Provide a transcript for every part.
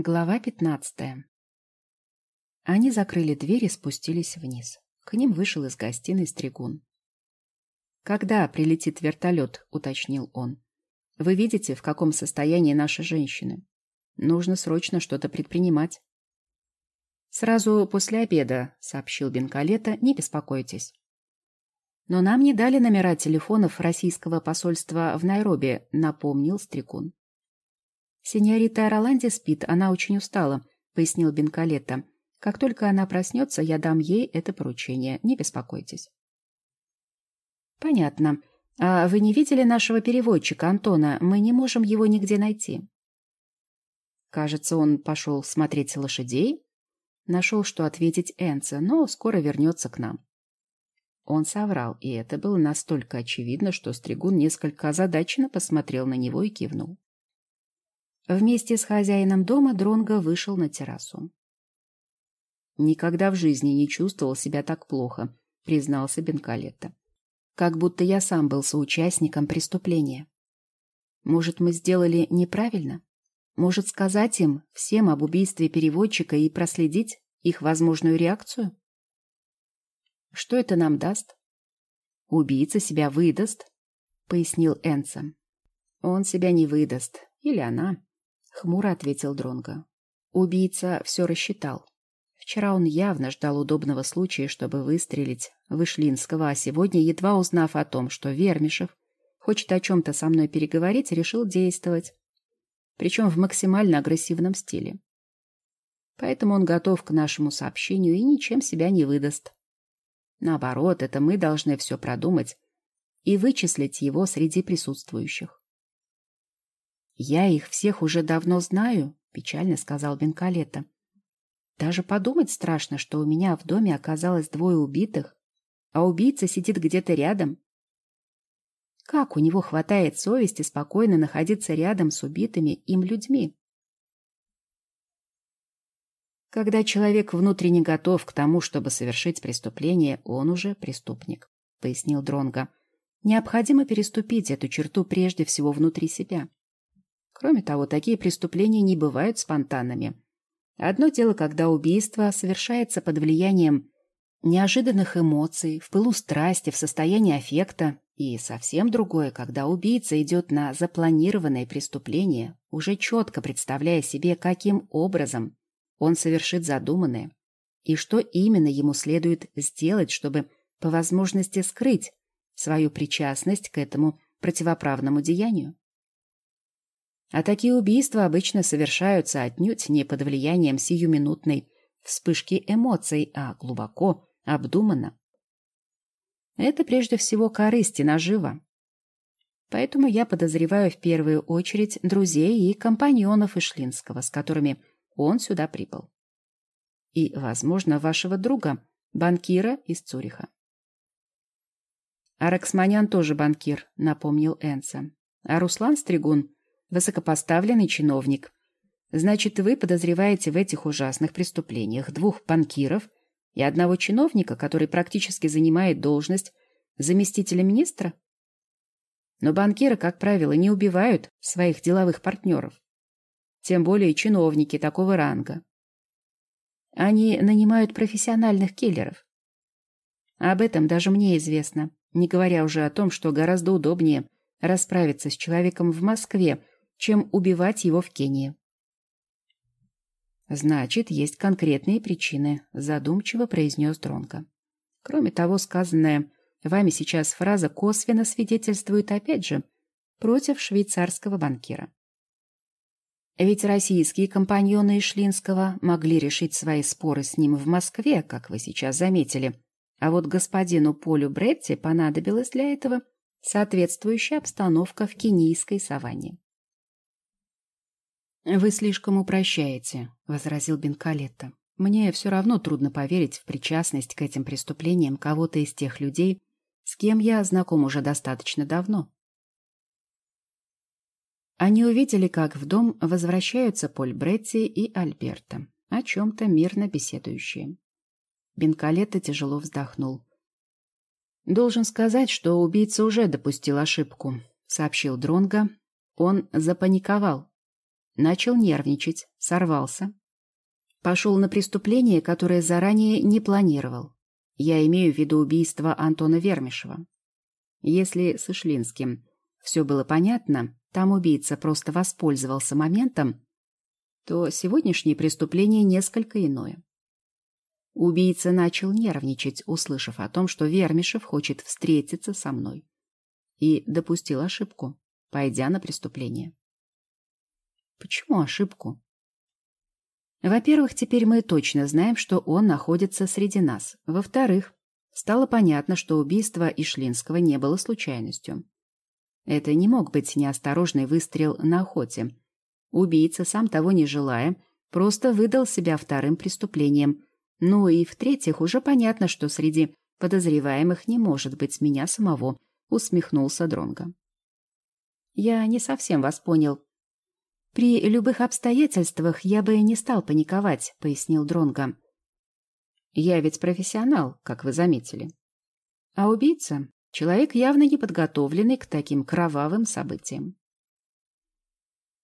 Глава пятнадцатая. Они закрыли дверь и спустились вниз. К ним вышел из гостиной стригун. «Когда прилетит вертолет?» — уточнил он. «Вы видите, в каком состоянии наши женщины? Нужно срочно что-то предпринимать». «Сразу после обеда», — сообщил Бенкалета, — «не беспокойтесь». «Но нам не дали номера телефонов российского посольства в Найроби», — напомнил Стригун. «Синьорита Роланди спит, она очень устала», — пояснил Бенкалетто. «Как только она проснется, я дам ей это поручение. Не беспокойтесь». «Понятно. А вы не видели нашего переводчика, Антона? Мы не можем его нигде найти». Кажется, он пошел смотреть лошадей. Нашел, что ответить Энце, но скоро вернется к нам. Он соврал, и это было настолько очевидно, что Стригун несколько озадаченно посмотрел на него и кивнул. Вместе с хозяином дома Дронго вышел на террасу. «Никогда в жизни не чувствовал себя так плохо», — признался Бенкалетто. «Как будто я сам был соучастником преступления. Может, мы сделали неправильно? Может, сказать им всем об убийстве переводчика и проследить их возможную реакцию? Что это нам даст? Убийца себя выдаст, пояснил Энса. Он себя не выдаст. Или она. Хмуро ответил Дронго. Убийца все рассчитал. Вчера он явно ждал удобного случая, чтобы выстрелить в Ишлинского, а сегодня, едва узнав о том, что Вермишев хочет о чем-то со мной переговорить, решил действовать. Причем в максимально агрессивном стиле. Поэтому он готов к нашему сообщению и ничем себя не выдаст. Наоборот, это мы должны все продумать и вычислить его среди присутствующих. «Я их всех уже давно знаю», — печально сказал Бенкалета. «Даже подумать страшно, что у меня в доме оказалось двое убитых, а убийца сидит где-то рядом. Как у него хватает совести спокойно находиться рядом с убитыми им людьми?» Когда человек внутренне готов к тому, чтобы совершить преступление, он уже преступник, — пояснил Дронга. Необходимо переступить эту черту прежде всего внутри себя. Кроме того, такие преступления не бывают спонтанными. Одно дело, когда убийство совершается под влиянием неожиданных эмоций, в пылу страсти, в состоянии аффекта, и совсем другое, когда убийца идет на запланированное преступление, уже четко представляя себе, каким образом он совершит задуманное, и что именно ему следует сделать, чтобы по возможности скрыть свою причастность к этому противоправному деянию. А такие убийства обычно совершаются отнюдь не под влиянием сиюминутной вспышки эмоций, а глубоко, обдуманно. Это прежде всего корысть и нажива. Поэтому я подозреваю в первую очередь друзей и компаньонов Ишлинского, с которыми он сюда прибыл. И, возможно, вашего друга, банкира из Цюриха. Араксманян тоже банкир, напомнил Энса. А Руслан Стригун высокопоставленный чиновник. Значит, вы подозреваете в этих ужасных преступлениях двух банкиров и одного чиновника, который практически занимает должность заместителя министра? Но банкиры, как правило, не убивают своих деловых партнеров. Тем более чиновники такого ранга. Они нанимают профессиональных киллеров. Об этом даже мне известно, не говоря уже о том, что гораздо удобнее расправиться с человеком в Москве, чем убивать его в Кении. Значит, есть конкретные причины, задумчиво произнес Дронко. Кроме того, сказанная вами сейчас фраза косвенно свидетельствует опять же против швейцарского банкира. Ведь российские компаньоны Ишлинского могли решить свои споры с ним в Москве, как вы сейчас заметили. А вот господину Полю Бретти понадобилась для этого соответствующая обстановка в кенийской саванне. «Вы слишком упрощаете», — возразил Бенкалетто. «Мне все равно трудно поверить в причастность к этим преступлениям кого-то из тех людей, с кем я знаком уже достаточно давно». Они увидели, как в дом возвращаются Поль Бретти и Альберта, о чем-то мирно беседующие. Бенкалетто тяжело вздохнул. «Должен сказать, что убийца уже допустил ошибку», — сообщил Дронга. Он запаниковал. Начал нервничать, сорвался. Пошел на преступление, которое заранее не планировал. Я имею в виду убийство Антона Вермишева. Если с Ишлинским все было понятно, там убийца просто воспользовался моментом, то сегодняшнее преступление несколько иное. Убийца начал нервничать, услышав о том, что Вермишев хочет встретиться со мной. И допустил ошибку, пойдя на преступление. Почему ошибку? Во-первых, теперь мы точно знаем, что он находится среди нас. Во-вторых, стало понятно, что убийство Ишлинского не было случайностью. Это не мог быть неосторожный выстрел на охоте. Убийца, сам того не желая, просто выдал себя вторым преступлением. Ну и в-третьих, уже понятно, что среди подозреваемых не может быть меня самого, усмехнулся Дронга. Я не совсем вас понял. При любых обстоятельствах я бы не стал паниковать, пояснил Дронга. Я ведь профессионал, как вы заметили. А убийца — человек явно неподготовленный к таким кровавым событиям.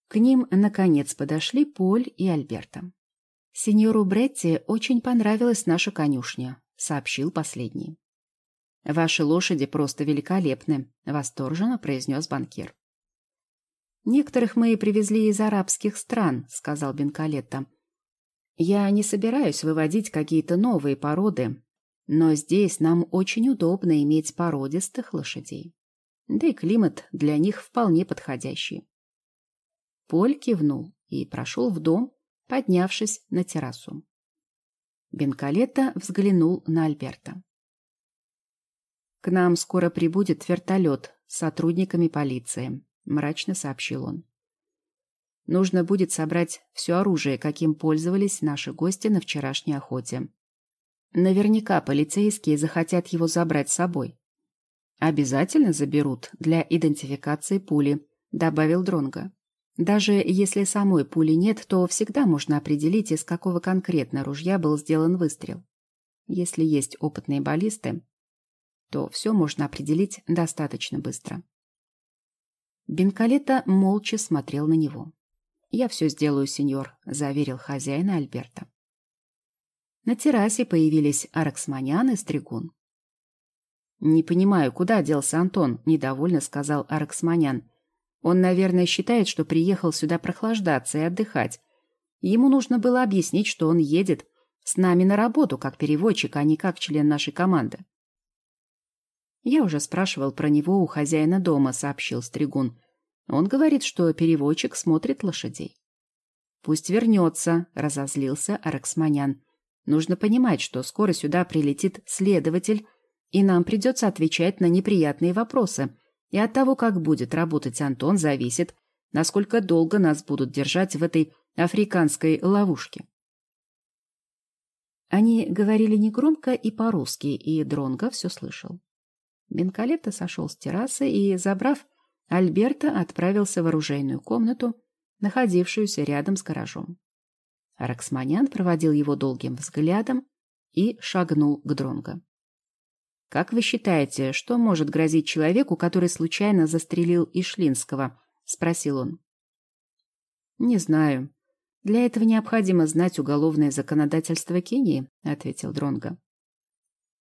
К ним, наконец, подошли Поль и Альберта. «Сеньору Бретти очень понравилась наша конюшня», — сообщил последний. «Ваши лошади просто великолепны», — восторженно произнес банкир. «Некоторых мы привезли из арабских стран», — сказал Бенкалетто. «Я не собираюсь выводить какие-то новые породы, но здесь нам очень удобно иметь породистых лошадей. Да и климат для них вполне подходящий». Поль кивнул и прошел в дом, поднявшись на террасу. Бенкалетто взглянул на Альберта. «К нам скоро прибудет вертолет с сотрудниками полиции. — мрачно сообщил он. «Нужно будет собрать все оружие, каким пользовались наши гости на вчерашней охоте. Наверняка полицейские захотят его забрать с собой. Обязательно заберут для идентификации пули», — добавил Дронга. «Даже если самой пули нет, то всегда можно определить, из какого конкретно ружья был сделан выстрел. Если есть опытные баллисты, то все можно определить достаточно быстро». Бенкалета молча смотрел на него. «Я все сделаю, сеньор», — заверил хозяина Альберта. На террасе появились Араксманян и Стригун. «Не понимаю, куда делся Антон?» — недовольно сказал Араксманян. «Он, наверное, считает, что приехал сюда прохлаждаться и отдыхать. Ему нужно было объяснить, что он едет с нами на работу как переводчик, а не как член нашей команды. «Я уже спрашивал про него у хозяина дома», — сообщил Стригун. «Он говорит, что переводчик смотрит лошадей». «Пусть вернется», — разозлился Араксманян. «Нужно понимать, что скоро сюда прилетит следователь, и нам придется отвечать на неприятные вопросы. И от того, как будет работать Антон, зависит, насколько долго нас будут держать в этой африканской ловушке». Они говорили негромко и по-русски, и Дронго все слышал. Бенкалетто сошел с террасы и, забрав Альберта, отправился в оружейную комнату, находившуюся рядом с гаражом. Раксманян проводил его долгим взглядом и шагнул к Дронго. «Как вы считаете, что может грозить человеку, который случайно застрелил Ишлинского?» — спросил он. «Не знаю. Для этого необходимо знать уголовное законодательство Кении», — ответил Дронго.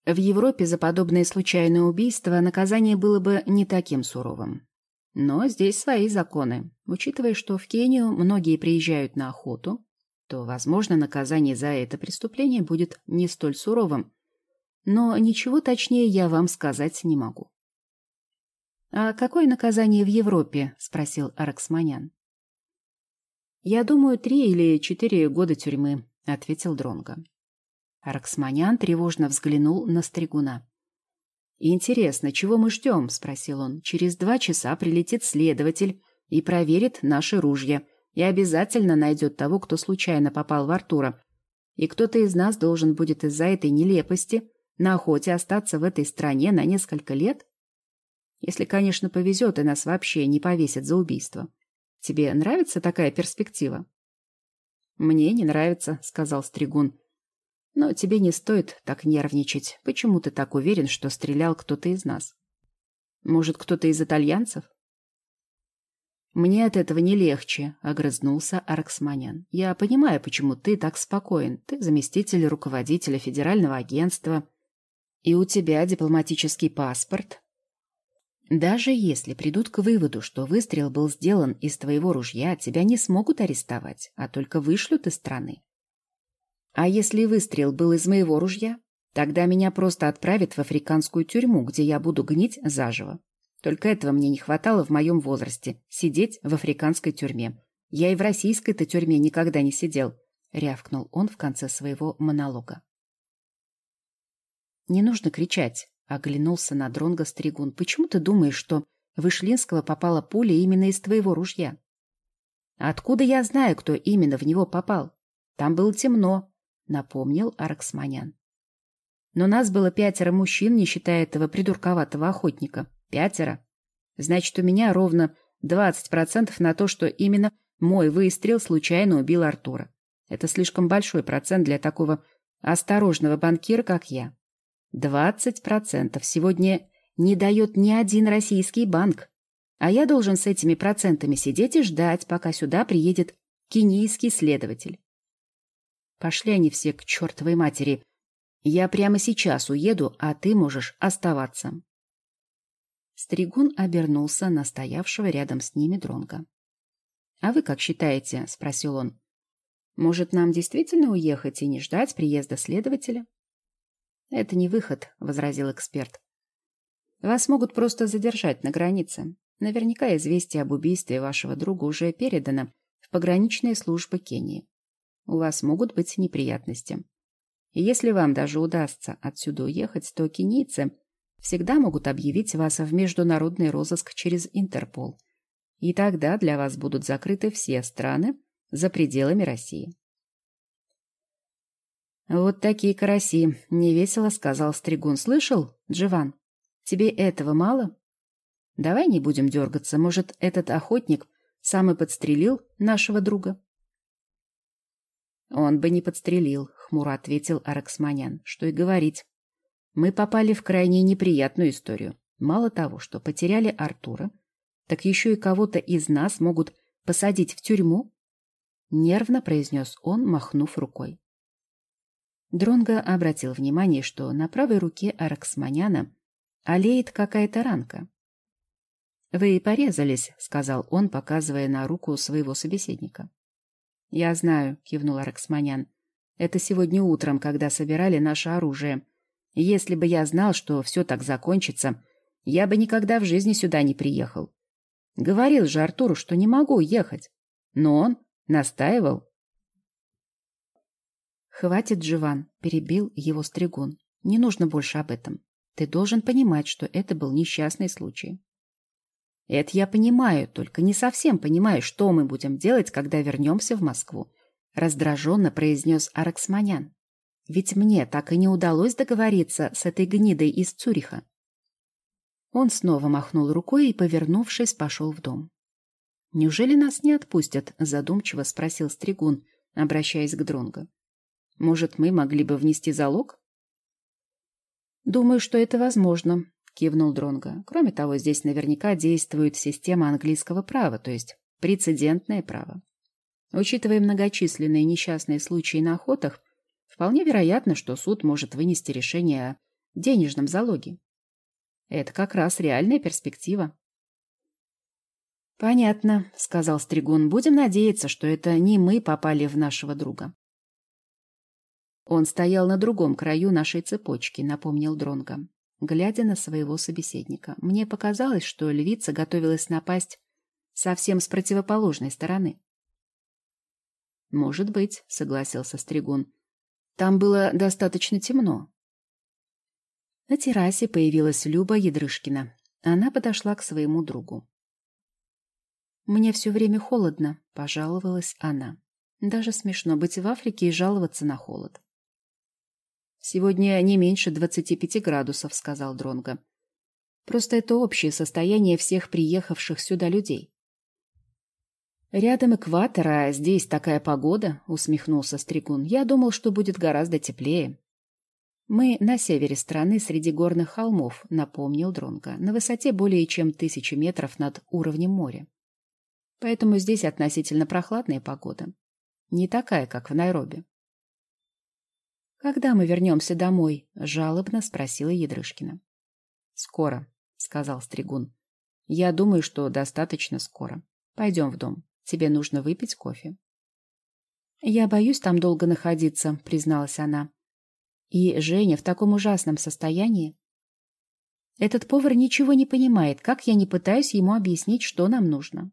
В Европе за подобное случайное убийство наказание было бы не таким суровым. Но здесь свои законы. Учитывая, что в Кению многие приезжают на охоту, то, возможно, наказание за это преступление будет не столь суровым. Но ничего точнее я вам сказать не могу. «А какое наказание в Европе?» – спросил Араксманян. «Я думаю, три или четыре года тюрьмы», – ответил Дронго. Арксманян тревожно взглянул на Стригуна. «Интересно, чего мы ждем?» — спросил он. «Через два часа прилетит следователь и проверит наши ружья, и обязательно найдет того, кто случайно попал в Артура. И кто-то из нас должен будет из-за этой нелепости на охоте остаться в этой стране на несколько лет? Если, конечно, повезет, и нас вообще не повесят за убийство. Тебе нравится такая перспектива?» «Мне не нравится», — сказал Стригун. Но тебе не стоит так нервничать. Почему ты так уверен, что стрелял кто-то из нас? Может, кто-то из итальянцев? «Мне от этого не легче», — огрызнулся Арксманян. «Я понимаю, почему ты так спокоен. Ты заместитель руководителя федерального агентства, и у тебя дипломатический паспорт. Даже если придут к выводу, что выстрел был сделан из твоего ружья, тебя не смогут арестовать, а только вышлют из страны. А если выстрел был из моего ружья, тогда меня просто отправят в африканскую тюрьму, где я буду гнить заживо. Только этого мне не хватало в моем возрасте — сидеть в африканской тюрьме. Я и в российской-то тюрьме никогда не сидел, — рявкнул он в конце своего монолога. «Не нужно кричать», — оглянулся на Дронга Стригун. «Почему ты думаешь, что Вышлинского попала пуля именно из твоего ружья?» «Откуда я знаю, кто именно в него попал? Там было темно», — напомнил Арксманян. «Но нас было пятеро мужчин, не считая этого придурковатого охотника. Пятеро. Значит, у меня ровно 20% на то, что именно мой выстрел случайно убил Артура. Это слишком большой процент для такого осторожного банкира, как я. 20% сегодня не дает ни один российский банк. А я должен с этими процентами сидеть и ждать, пока сюда приедет кенийский следователь. Пошли они все к чертовой матери. Я прямо сейчас уеду, а ты можешь оставаться. Стригун обернулся на стоявшего рядом с ними дронга. «А вы как считаете?» — спросил он. «Может, нам действительно уехать и не ждать приезда следователя?» «Это не выход», — возразил эксперт. «Вас могут просто задержать на границе. Наверняка известие об убийстве вашего друга уже передано в пограничные службы Кении. У вас могут быть неприятности. И если вам даже удастся отсюда уехать, то кенийцы всегда могут объявить вас в международный розыск через Интерпол. И тогда для вас будут закрыты все страны за пределами России. «Вот такие караси!» — невесело сказал Стригун. «Слышал, Дживан? Тебе этого мало? Давай не будем дергаться. Может, этот охотник сам и подстрелил нашего друга?» «Он бы не подстрелил», — хмуро ответил Араксманян. «Что и говорить. Мы попали в крайне неприятную историю. Мало того, что потеряли Артура, так еще и кого-то из нас могут посадить в тюрьму, нервно произнес он, махнув рукой. Дронго обратил внимание, что на правой руке Араксманяна олеет какая-то ранка. «Вы порезались», — сказал он, показывая на руку своего собеседника. «Я знаю», — кивнул Араксманян. «Это сегодня утром, когда собирали наше оружие. Если бы я знал, что все так закончится, я бы никогда в жизни сюда не приехал. Говорил же Артуру, что не могу ехать. Но он настаивал. «Хватит, Дживан», — перебил его стригун. «Не нужно больше об этом. Ты должен понимать, что это был несчастный случай». «Это я понимаю, только не совсем понимаю, что мы будем делать, когда вернемся в Москву», — раздраженно произнес Араксманян. Ведь мне так и не удалось договориться с этой гнидой из Цюриха. Он снова махнул рукой и, повернувшись, пошел в дом. «Неужели нас не отпустят?» — задумчиво спросил Стригун, обращаясь к Дронго. «Может, мы могли бы внести залог?» «Думаю, что это возможно», — кивнул Дронго. «Кроме того, здесь наверняка действует система английского права, то есть прецедентное право. Учитывая многочисленные несчастные случаи на охотах, Вполне вероятно, что суд может вынести решение о денежном залоге. Это как раз реальная перспектива. «Понятно», — сказал Стригун. «Будем надеяться, что это не мы попали в нашего друга». Он стоял на другом краю нашей цепочки, напомнил Дронго, глядя на своего собеседника. Мне показалось, что львица готовилась напасть совсем с противоположной стороны. «Может быть», — согласился Стригун. Там было достаточно темно. На террасе появилась Люба Ядрышкина. Она подошла к своему другу. «Мне все время холодно», — пожаловалась она. Даже смешно быть в Африке и жаловаться на холод. «Сегодня не меньше двадцати пяти градусов», — сказал Дронго. «Просто это общее состояние всех приехавших сюда людей. «Рядом экватор, а здесь такая погода», — усмехнулся Стригун. «Я думал, что будет гораздо теплее». «Мы на севере страны среди горных холмов», — напомнил Дронго, на высоте более чем тысячи метров над уровнем моря. Поэтому здесь относительно прохладная погода. Не такая, как в Найроби. «Когда мы вернемся домой?» — жалобно спросила Ядрышкина. «Скоро», — сказал Стригун. «Я думаю, что достаточно скоро. Пойдем в дом. Тебе нужно выпить кофе». «Я боюсь там долго находиться», — призналась она. «И Женя в таком ужасном состоянии. Этот повар ничего не понимает, как я не пытаюсь ему объяснить, что нам нужно.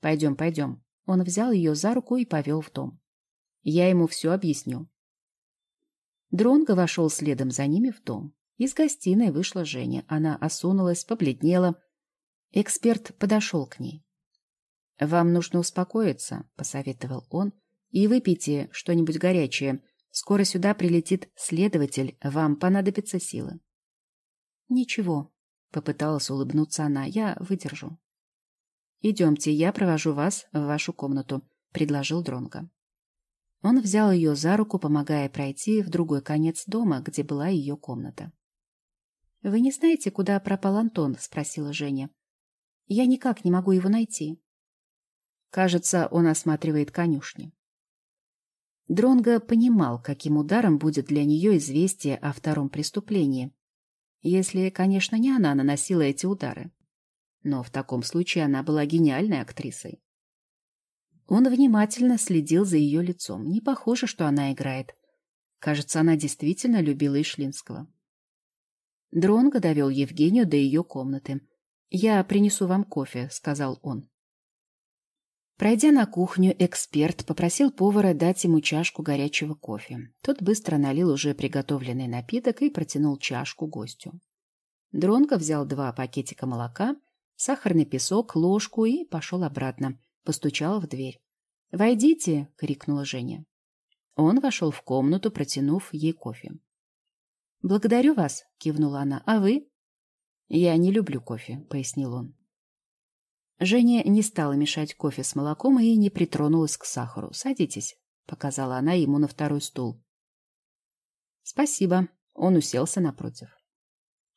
Пойдем, пойдем». Он взял ее за руку и повел в дом. «Я ему все объясню. Дронго вошел следом за ними в дом. Из гостиной вышла Женя. Она осунулась, побледнела. Эксперт подошел к ней. «Вам нужно успокоиться», — посоветовал он, — «и выпейте что-нибудь горячее. Скоро сюда прилетит следователь, вам понадобятся силы». «Ничего», — попыталась улыбнуться она, — «я выдержу». «Идемте, я провожу вас в вашу комнату», — предложил Дронго. Он взял ее за руку, помогая пройти в другой конец дома, где была ее комната. «Вы не знаете, куда пропал Антон?» — спросила Женя. «Я никак не могу его найти». Кажется, он осматривает конюшни. Дронго понимал, каким ударом будет для нее известие о втором преступлении. Если, конечно, не она наносила эти удары. Но в таком случае она была гениальной актрисой. Он внимательно следил за ее лицом. Не похоже, что она играет. Кажется, она действительно любила Ишлинского. Дронго довел Евгению до ее комнаты. «Я принесу вам кофе», — сказал он. Пройдя на кухню, эксперт попросил повара дать ему чашку горячего кофе. Тот быстро налил уже приготовленный напиток и протянул чашку гостю. Дронго взял два пакетика молока, сахарный песок, ложку и пошел обратно постучала в дверь. «Войдите!» — крикнула Женя. Он вошел в комнату, протянув ей кофе. «Благодарю вас!» — кивнула она. «А вы?» «Я не люблю кофе», — пояснил он. Женя не стала мешать кофе с молоком и не притронулась к сахару. «Садитесь», — показала она ему на второй стул. «Спасибо». Он уселся напротив.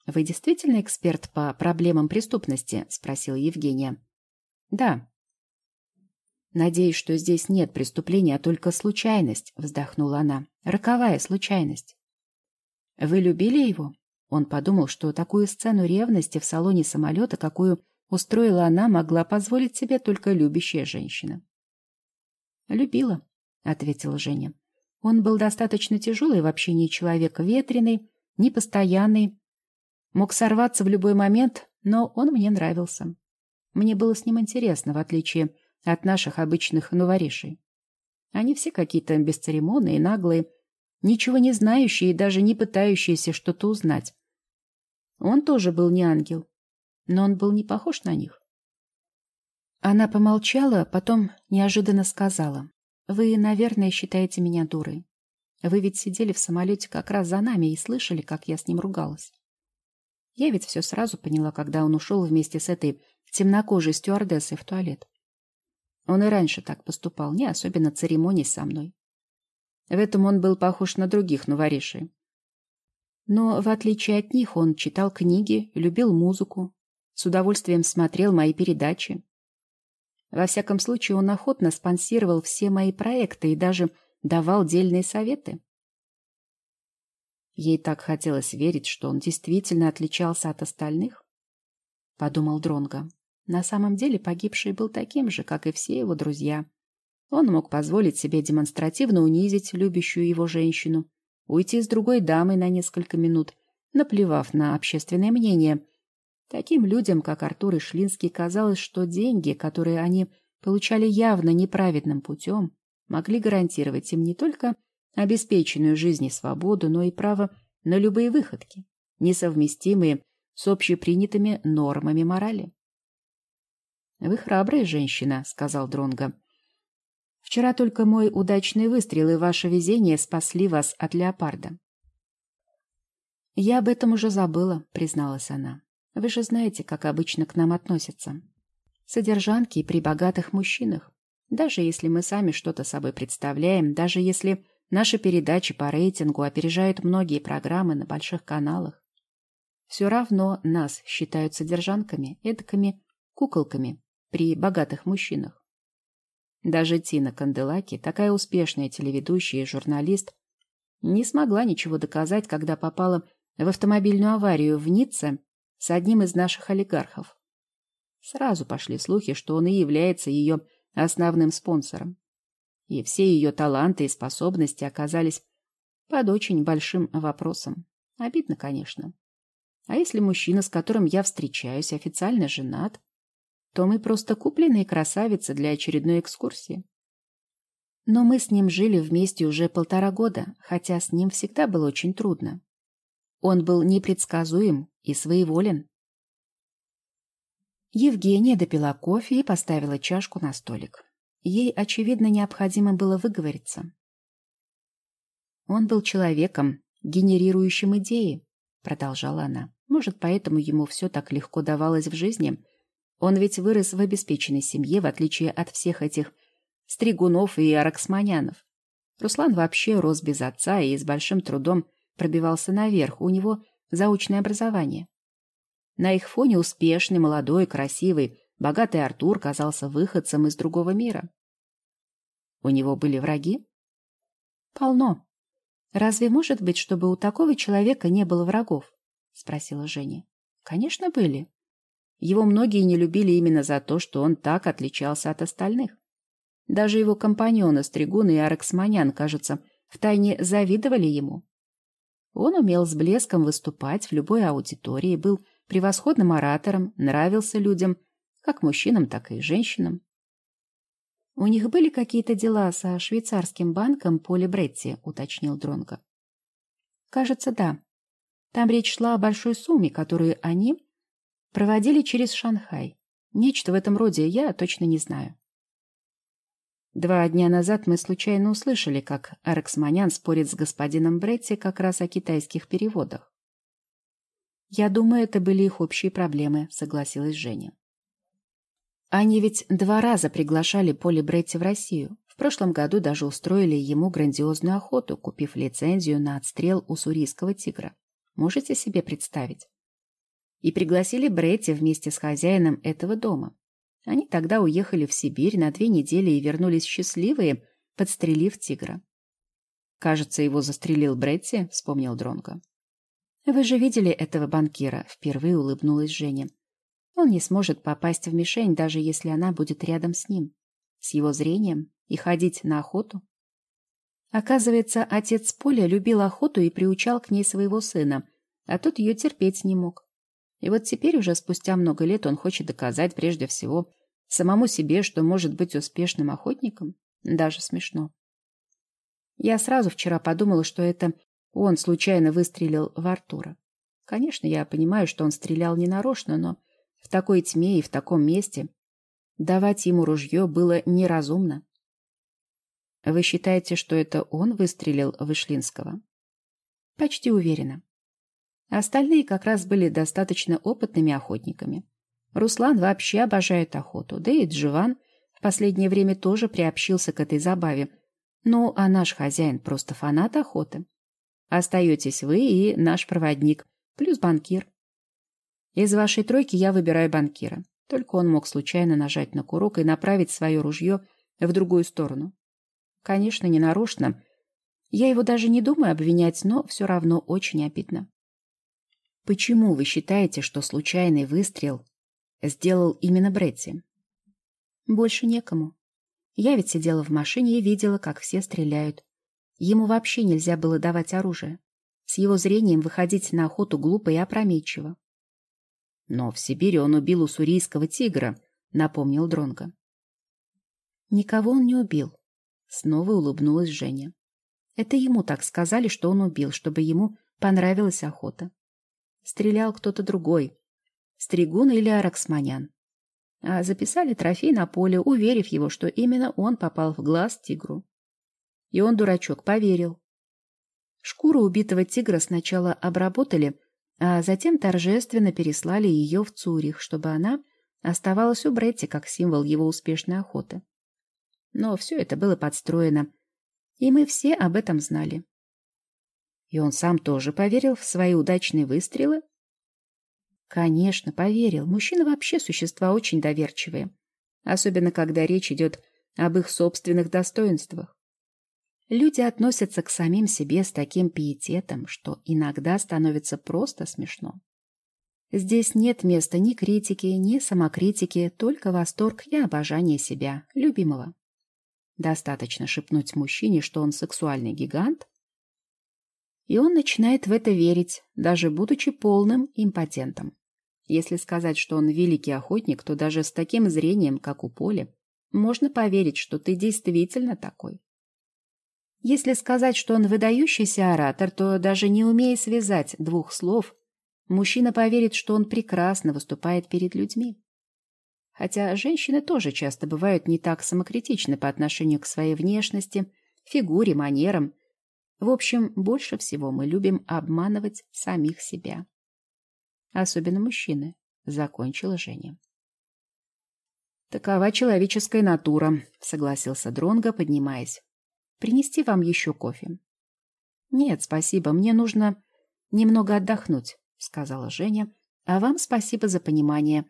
«Вы действительно эксперт по проблемам преступности?» — спросила Евгения. «Да», «Надеюсь, что здесь нет преступления, а только случайность», — вздохнула она. «Роковая случайность». «Вы любили его?» Он подумал, что такую сцену ревности в салоне самолета, какую устроила она, могла позволить себе только любящая женщина. «Любила», — ответила Женя. «Он был достаточно тяжелый в общении человек, ветреный, непостоянный, мог сорваться в любой момент, но он мне нравился. Мне было с ним интересно, в отличие от наших обычных новоришей. Они все какие-то бесцеремонные наглые, ничего не знающие и даже не пытающиеся что-то узнать. Он тоже был не ангел, но он был не похож на них. Она помолчала, потом неожиданно сказала. «Вы, наверное, считаете меня дурой. Вы ведь сидели в самолете как раз за нами и слышали, как я с ним ругалась. Я ведь все сразу поняла, когда он ушел вместе с этой темнокожей стюардессой в туалет. Он и раньше так поступал, не особенно церемонясь со мной. В этом он был похож на других новоришей. Но, в отличие от них, он читал книги, любил музыку, с удовольствием смотрел мои передачи. Во всяком случае, он охотно спонсировал все мои проекты и даже давал дельные советы. Ей так хотелось верить, что он действительно отличался от остальных, — подумал Дронго. На самом деле погибший был таким же, как и все его друзья. Он мог позволить себе демонстративно унизить любящую его женщину, уйти с другой дамой на несколько минут, наплевав на общественное мнение. Таким людям, как Артур и Шлинский, казалось, что деньги, которые они получали явно неправедным путем, могли гарантировать им не только обеспеченную жизнь и свободу, но и право на любые выходки, несовместимые с общепринятыми нормами морали. Вы храбрая женщина, сказал Дронго. Вчера только мой удачный выстрел и ваше везение спасли вас от леопарда. Я об этом уже забыла, призналась она. Вы же знаете, как обычно к нам относятся. Содержанки при богатых мужчинах. Даже если мы сами что-то собой представляем, даже если наши передачи по рейтингу опережают многие программы на больших каналах, все равно нас считают содержанками, эдакими куколками, при богатых мужчинах. Даже Тина Канделаки, такая успешная телеведущая и журналист, не смогла ничего доказать, когда попала в автомобильную аварию в Ницце с одним из наших олигархов. Сразу пошли слухи, что он и является ее основным спонсором. И все ее таланты и способности оказались под очень большим вопросом. Обидно, конечно. А если мужчина, с которым я встречаюсь, официально женат, то мы просто купленные красавицы для очередной экскурсии. Но мы с ним жили вместе уже полтора года, хотя с ним всегда было очень трудно. Он был непредсказуем и своеволен. Евгения допила кофе и поставила чашку на столик. Ей, очевидно, необходимо было выговориться. Он был человеком, генерирующим идеи, продолжала она. Может, поэтому ему все так легко давалось в жизни. Он ведь вырос в обеспеченной семье, в отличие от всех этих стригунов и араксманянов. Руслан вообще рос без отца и с большим трудом пробивался наверх. У него заочное образование. На их фоне успешный, молодой, красивый, богатый Артур казался выходцем из другого мира. У него были враги? Полно. Разве может быть, чтобы у такого человека не было врагов? Спросила Женя. Конечно, были. Его многие не любили именно за то, что он так отличался от остальных. Даже его компаньоны Стригун и Араксманян, кажется, втайне завидовали ему. Он умел с блеском выступать в любой аудитории, был превосходным оратором, нравился людям, как мужчинам, так и женщинам. У них были какие-то дела со швейцарским банком Поли Бретти, уточнил Дронго. Кажется, да. Там речь шла о большой сумме, которую они проводили через Шанхай. Нечто в этом роде я точно не знаю. Два дня назад мы случайно услышали, как Араксманян спорит с господином Бретти как раз о китайских переводах. «Я думаю, это были их общие проблемы», — согласилась Женя. Они ведь два раза приглашали Поли Бретти в Россию. В прошлом году даже устроили ему грандиозную охоту, купив лицензию на отстрел уссурийского тигра. Можете себе представить? И пригласили Бретти вместе с хозяином этого дома. Они тогда уехали в Сибирь на две недели и вернулись счастливые, подстрелив тигра. «Кажется, его застрелил Бретти», — вспомнил Дронго. «Вы же видели этого банкира?» — впервые улыбнулась Женя. «Он не сможет попасть в мишень, даже если она будет рядом с ним, с его зрением, и ходить на охоту». Оказывается, отец Поля любил охоту и приучал к ней своего сына, а тот ее терпеть не мог. И вот теперь уже спустя много лет он хочет доказать прежде всего самому себе, что может быть успешным охотником. Даже смешно. Я сразу вчера подумала, что это он случайно выстрелил в Артура. Конечно, я понимаю, что он стрелял ненарочно, но в такой тьме и в таком месте давать ему ружье было неразумно. Вы считаете, что это он выстрелил в Ишлинского? Почти уверена. Остальные как раз были достаточно опытными охотниками. Руслан вообще обожает охоту, да и Дживан в последнее время тоже приобщился к этой забаве. Ну, а наш хозяин просто фанат охоты. Остаетесь вы и наш проводник, плюс банкир. Из вашей тройки я выбираю банкира. Только он мог случайно нажать на курок и направить свое ружье в другую сторону. Конечно, не нарочно. Я его даже не думаю обвинять, но все равно очень обидно. Почему вы считаете, что случайный выстрел сделал именно Бретти? Больше некому. Я ведь сидела в машине и видела, как все стреляют. Ему вообще нельзя было давать оружие. С его зрением выходить на охоту глупо и опрометчиво. Но в Сибири он убил уссурийского тигра, напомнил Дронго. Никого он не убил. Снова улыбнулась Женя. Это ему так сказали, что он убил, чтобы ему понравилась охота стрелял кто-то другой. Стригун или Араксманян. А записали трофей на поле, уверив его, что именно он попал в глаз тигру. И он, дурачок, поверил. Шкуру убитого тигра сначала обработали, а затем торжественно переслали ее в Цурих, чтобы она оставалась у Бретти как символ его успешной охоты. Но все это было подстроено, и мы все об этом знали. И он сам тоже поверил в свои удачные выстрелы? Конечно, поверил. Мужчины вообще существа очень доверчивые. Особенно, когда речь идет об их собственных достоинствах. Люди относятся к самим себе с таким пиететом, что иногда становится просто смешно. Здесь нет места ни критики, ни самокритики, только восторг и обожание себя, любимого. Достаточно шепнуть мужчине, что он сексуальный гигант, и он начинает в это верить, даже будучи полным импотентом. Если сказать, что он великий охотник, то даже с таким зрением, как у Поли, можно поверить, что ты действительно такой. Если сказать, что он выдающийся оратор, то даже не умея связать двух слов, мужчина поверит, что он прекрасно выступает перед людьми. Хотя женщины тоже часто бывают не так самокритичны по отношению к своей внешности, фигуре, манерам. В общем, больше всего мы любим обманывать самих себя. Особенно мужчины, закончила Женя. Такова человеческая натура, согласился Дронго, поднимаясь. Принести вам еще кофе? Нет, спасибо, мне нужно немного отдохнуть, сказала Женя. А вам спасибо за понимание.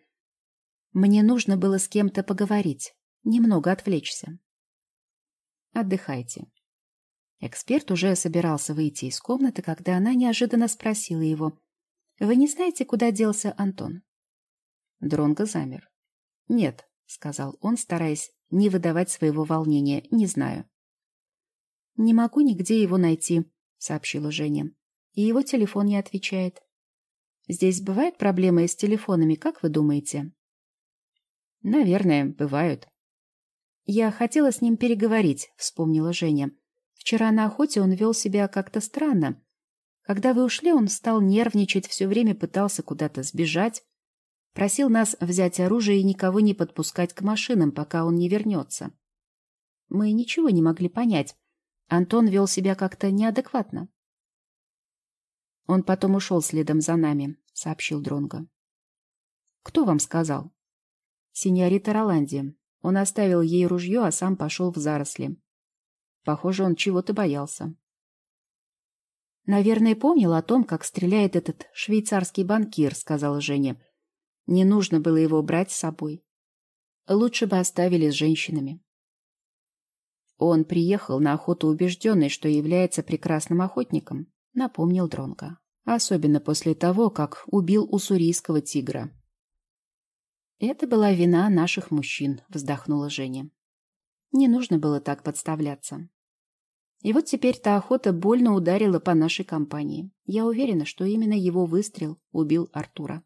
Мне нужно было с кем-то поговорить, немного отвлечься. Отдыхайте. Эксперт уже собирался выйти из комнаты, когда она неожиданно спросила его. «Вы не знаете, куда делся Антон?» Дронго замер. «Нет», — сказал он, стараясь не выдавать своего волнения, «не знаю». «Не могу нигде его найти», — сообщила Женя. «И его телефон не отвечает». «Здесь бывают проблемы с телефонами, как вы думаете?» «Наверное, бывают». «Я хотела с ним переговорить», — вспомнила Женя. «Вчера на охоте он вел себя как-то странно. Когда вы ушли, он стал нервничать, все время пытался куда-то сбежать. Просил нас взять оружие и никого не подпускать к машинам, пока он не вернется. Мы ничего не могли понять, Антон вел себя как-то неадекватно. Он потом ушел следом за нами, сообщил Дронго. Кто вам сказал? Синьорита Роланди. Он оставил ей ружье, а сам пошел в заросли. Похоже, он чего-то боялся. Наверное, помнил о том, как стреляет этот швейцарский банкир, сказала Женя. Не нужно было его брать с собой. Лучше бы оставили с женщинами. Он приехал на охоту убежденный, что является прекрасным охотником, напомнил Дронга. Особенно после того, как убил уссурийского тигра. Это была вина наших мужчин, вздохнула Женя. Не нужно было так подставляться. И вот теперь та охота больно ударила по нашей компании. Я уверена, что именно его выстрел убил Артура.